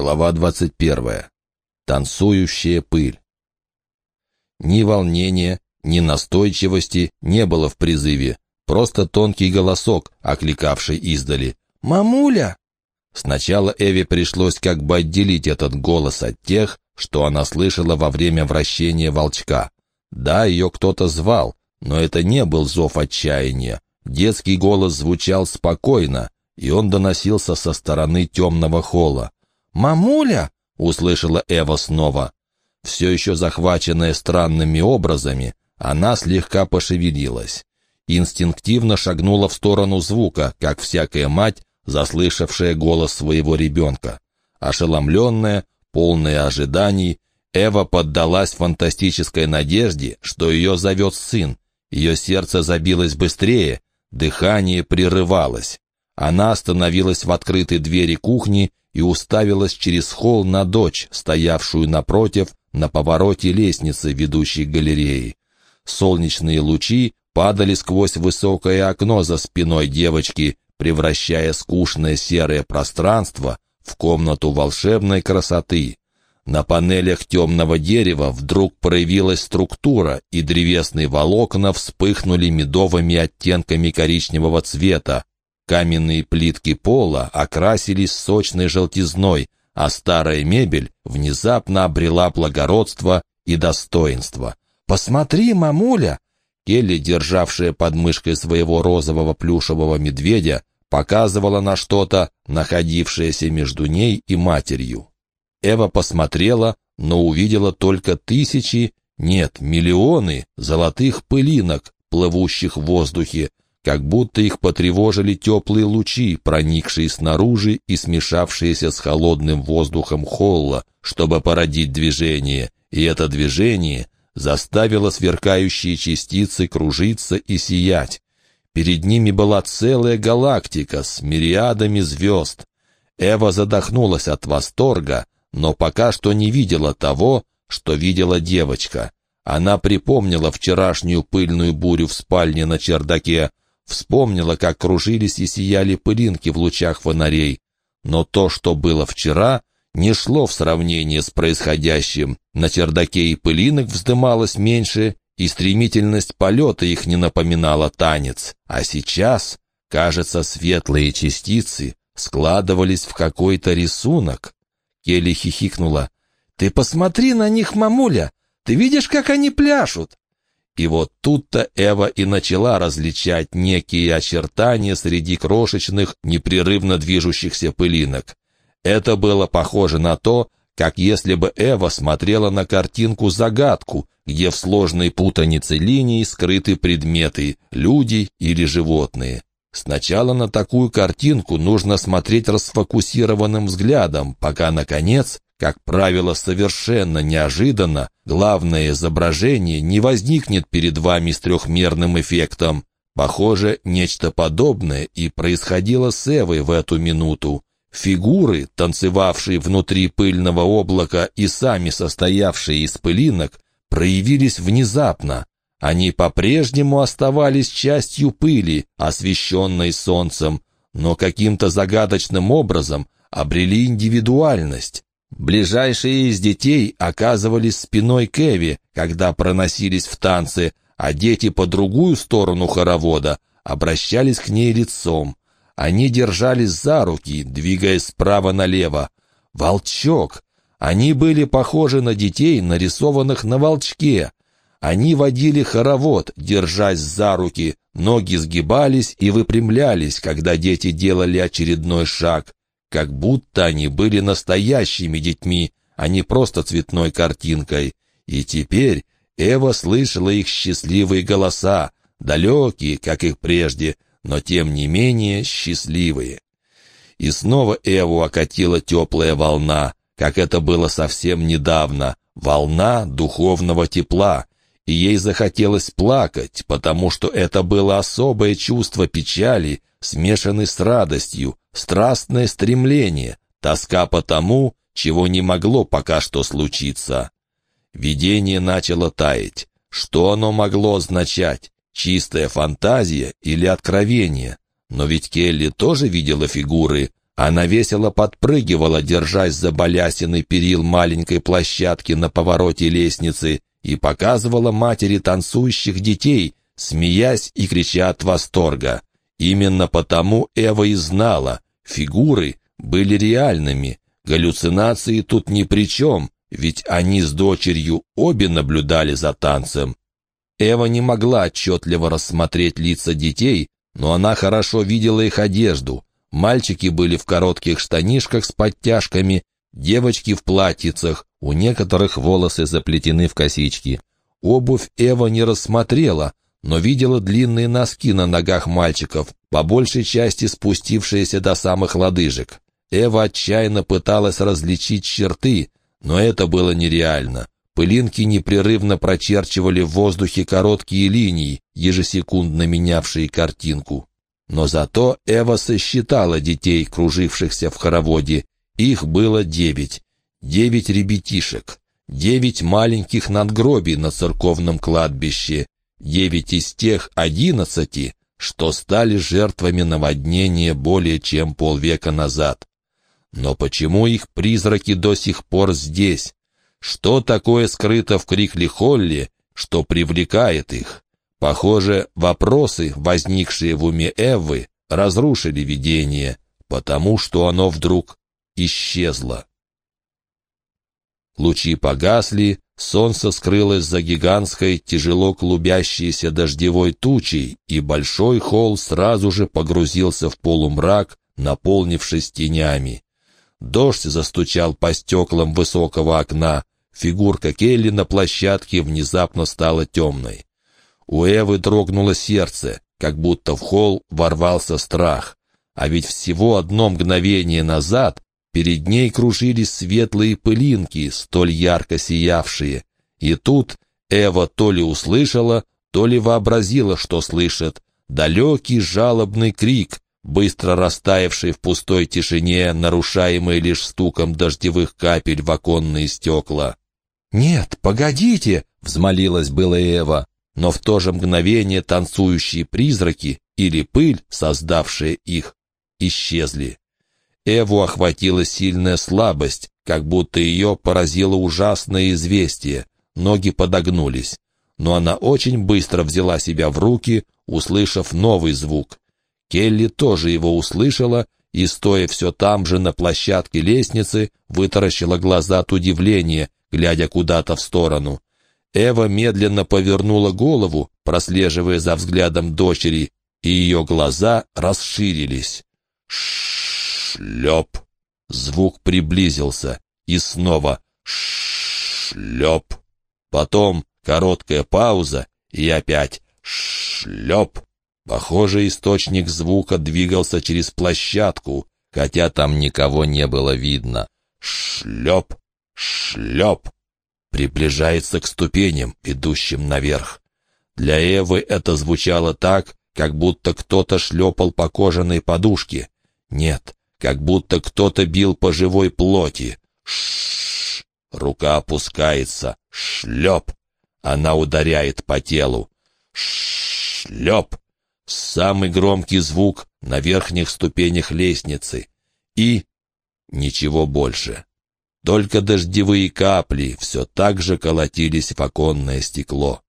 Глава 21. Танцующая пыль. Ни волнения, ни настойчивости не было в призыве, просто тонкий голосок, окликавший издали. «Мамуля!» Сначала Эве пришлось как бы отделить этот голос от тех, что она слышала во время вращения волчка. Да, ее кто-то звал, но это не был зов отчаяния. Детский голос звучал спокойно, и он доносился со стороны темного холла. «Мамуля!» — услышала Эва снова. Все еще захваченная странными образами, она слегка пошевелилась. Инстинктивно шагнула в сторону звука, как всякая мать, заслышавшая голос своего ребенка. Ошеломленная, полная ожиданий, Эва поддалась фантастической надежде, что ее зовет сын. Ее сердце забилось быстрее, дыхание прерывалось. Она остановилась в открытой двери кухни и уставилась через холл на дочь, стоявшую напротив, на повороте лестницы, ведущей к галерее. Солнечные лучи падали сквозь высокое окно за спиной девочки, превращая скучное серое пространство в комнату волшебной красоты. На панелях темного дерева вдруг проявилась структура, и древесные волокна вспыхнули медовыми оттенками коричневого цвета, Каменные плитки пола окрасились сочной желтизной, а старая мебель внезапно обрела благородство и достоинство. «Посмотри, мамуля!» Келли, державшая под мышкой своего розового плюшевого медведя, показывала на что-то, находившееся между ней и матерью. Эва посмотрела, но увидела только тысячи, нет, миллионы золотых пылинок, плывущих в воздухе, как будто их потревожили теплые лучи, проникшие снаружи и смешавшиеся с холодным воздухом холла, чтобы породить движение, и это движение заставило сверкающие частицы кружиться и сиять. Перед ними была целая галактика с мириадами звезд. Эва задохнулась от восторга, но пока что не видела того, что видела девочка. Она припомнила вчерашнюю пыльную бурю в спальне на чердаке, Вспомнила, как кружились и сияли пылинки в лучах фонарей. Но то, что было вчера, не шло в сравнение с происходящим. На чердаке и пылинок вздымалось меньше, и стремительность полета их не напоминала танец. А сейчас, кажется, светлые частицы складывались в какой-то рисунок. Келли хихикнула. «Ты посмотри на них, мамуля! Ты видишь, как они пляшут? И вот тут-то Эва и начала различать некие очертания среди крошечных, непрерывно движущихся пылинок. Это было похоже на то, как если бы Эва смотрела на картинку-загадку, где в сложной путанице линий скрыты предметы, люди или животные. Сначала на такую картинку нужно смотреть расфокусированным взглядом, пока, наконец, как правило, совершенно неожиданно, главное изображение не возникнет перед вами с трехмерным эффектом. Похоже, нечто подобное и происходило с Эвой в эту минуту. Фигуры, танцевавшие внутри пыльного облака и сами состоявшие из пылинок, проявились внезапно. Они по-прежнему оставались частью пыли, освещенной солнцем, но каким-то загадочным образом обрели индивидуальность. Ближайшие из детей оказывались спиной к Эви, когда проносились в танцы, а дети по другую сторону хоровода обращались к ней лицом. Они держались за руки, двигаясь справа налево. Волчок! Они были похожи на детей, нарисованных на волчке. Они водили хоровод, держась за руки, ноги сгибались и выпрямлялись, когда дети делали очередной шаг как будто они были настоящими детьми, а не просто цветной картинкой. И теперь Эва слышала их счастливые голоса, далекие, как их прежде, но тем не менее счастливые. И снова Эву окатила теплая волна, как это было совсем недавно, волна духовного тепла, и ей захотелось плакать, потому что это было особое чувство печали, смешанной с радостью, страстное стремление, тоска по тому, чего не могло пока что случиться. Видение начало таять. Что оно могло означать? Чистая фантазия или откровение? Но ведь Келли тоже видела фигуры. Она весело подпрыгивала, держась за балясины перил маленькой площадки на повороте лестницы, и показывала матери танцующих детей, смеясь и крича от восторга. Именно потому Эва и знала, фигуры были реальными, галлюцинации тут ни при чем, ведь они с дочерью обе наблюдали за танцем. Эва не могла отчетливо рассмотреть лица детей, но она хорошо видела их одежду. Мальчики были в коротких штанишках с подтяжками, девочки в платьицах, у некоторых волосы заплетены в косички. Обувь Эва не рассмотрела, но видела длинные носки на ногах мальчиков, по большей части спустившиеся до самых лодыжек. Эва отчаянно пыталась различить черты, но это было нереально. Пылинки непрерывно прочерчивали в воздухе короткие линии, ежесекундно менявшие картинку. Но зато Эва сосчитала детей, кружившихся в хороводе. Их было девять. Девять ребятишек. Девять маленьких надгробий на церковном кладбище. Девять из тех одиннадцати, что стали жертвами наводнения более чем полвека назад. Но почему их призраки до сих пор здесь? Что такое скрыто в Крикли-Холле, что привлекает их? Похоже, вопросы, возникшие в уме Эвы, разрушили видение, потому что оно вдруг исчезло. Лучи погасли, солнце скрылось за гигантской, тяжело клубящейся дождевой тучей, и большой холл сразу же погрузился в полумрак, наполнившись тенями. Дождь застучал по стеклам высокого окна. Фигурка Келли на площадке внезапно стала темной. У Эвы дрогнуло сердце, как будто в холл ворвался страх. А ведь всего одно мгновение назад Перед ней кружились светлые пылинки, столь ярко сиявшие. И тут Эва то ли услышала, то ли вообразила, что слышит. Далекий жалобный крик, быстро растаявший в пустой тишине, нарушаемый лишь стуком дождевых капель в оконные стекла. «Нет, погодите!» — взмолилась была Эва. Но в то же мгновение танцующие призраки или пыль, создавшая их, исчезли. Эву охватила сильная слабость, как будто ее поразило ужасное известие. Ноги подогнулись. Но она очень быстро взяла себя в руки, услышав новый звук. Келли тоже его услышала и, стоя все там же на площадке лестницы, вытаращила глаза от удивления, глядя куда-то в сторону. Эва медленно повернула голову, прослеживая за взглядом дочери, и ее глаза расширились. Ш Шлеп. Звук приблизился. И снова шлеп. Потом короткая пауза и опять шлеп. Похоже, источник звука двигался через площадку, хотя там никого не было видно. Шлеп, шлеп. Приближается к ступеням, идущим наверх. Для Эвы это звучало так, как будто кто-то шлепал по кожаной подушке. Нет, как будто кто-то бил по живой плоти. Шш! Рука опускается. Шлеп! Она ударяет по телу. Шлеп! Самый громкий звук на верхних ступенях лестницы. И ничего больше. Только дождевые капли все так же колотились в оконное стекло.